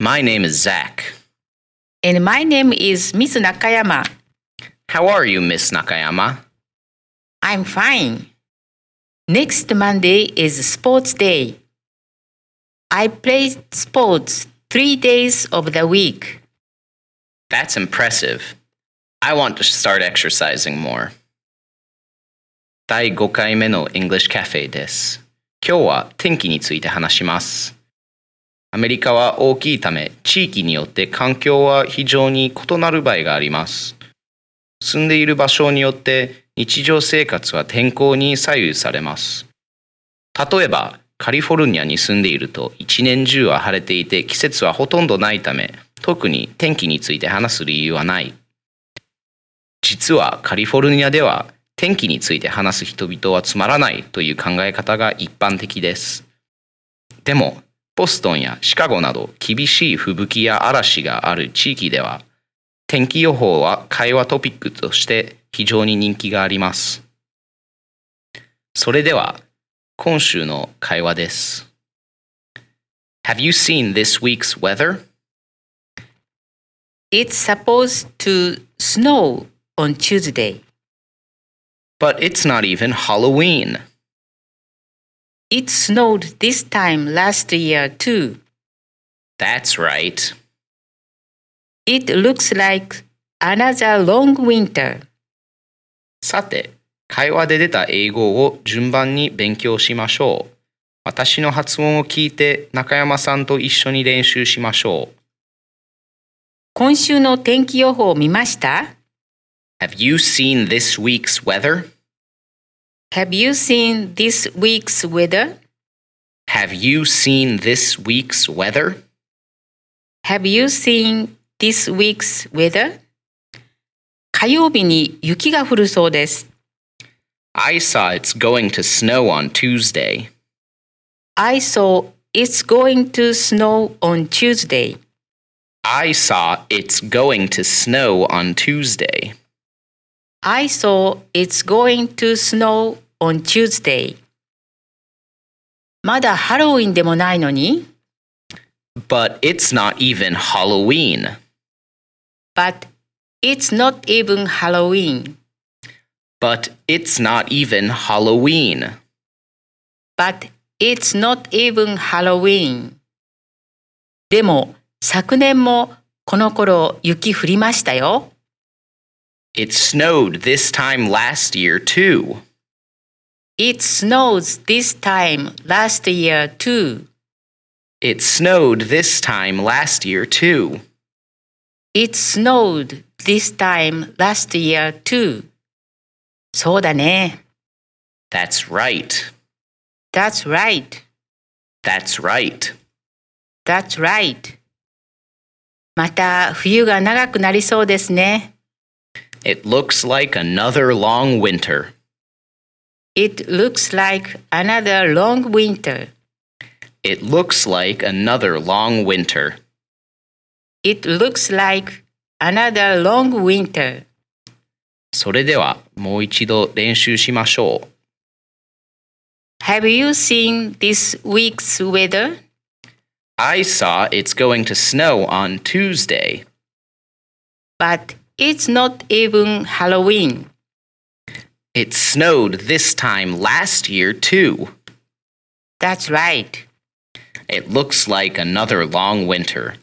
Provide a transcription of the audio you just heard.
My name is Zach. And my name is Miss Nakayama. How are you, Miss Nakayama? I'm fine. Next Monday is sports day. I play sports three days of the week. That's impressive. I want to start exercising more. 第5回目の English Cafe です。今日は天気について話します。 アメリカは大きいため、地域によって環境は非常に異なる場合があります。住んでいる場所によって日常生活は天候に左右されます。例えば、カリフォルニアに住んでいると一年中は晴れていて季節はほとんどないため、特に天気について話す理由はない。実はカリフォルニアでは天気について話す人々はつまらないという考え方が一般的です。でも、ボストンやシカゴなど厳しい吹雪や嵐がある地域では、天気予報は会話トピックとして非常に人気があります。それでは、今週の会話です。Have you seen this week's weather? It's supposed to snow on Tuesday. But it's not even Halloween. It snowed this time last year too. That's right. It looks like another long winter. さて、会話で出た英語を順番に勉強しましょう。私の発音を聞いて中山さんと一緒に練習しましょう。今週の天気予報を見ました Have you seen this week's weather? Have you seen this week's weather? Have you seen this week's weather? Have you seen this week's weather? 火曜日に雪が降るそうです。 I saw it's going to snow on Tuesday. I saw it's going to snow on Tuesday. I saw it's going to snow on Tuesday. I saw it's going to snow on Tuesday. まだハロウィンでもないのに But it's not even Halloween. But it's not even Halloween. But it's not even Halloween. But it's not even Halloween. でも昨年もこの頃雪降りましたよ。 It snowed this time last year, too. It snows this time last year too. It snowed this time last year, too. It snowed this time last year too. そうだね。 That's right. That's right. That's right. That's right. また冬が長くなりそうですね。 It looks like another long winter. It looks like another long winter. It looks like another long winter. It looks like another long winter. それではもう一度練習しましょう。 Have you seen this week's weather? I saw it's going to snow on Tuesday. But it's not even Halloween. It snowed this time last year, too. That's right. It looks like another long winter.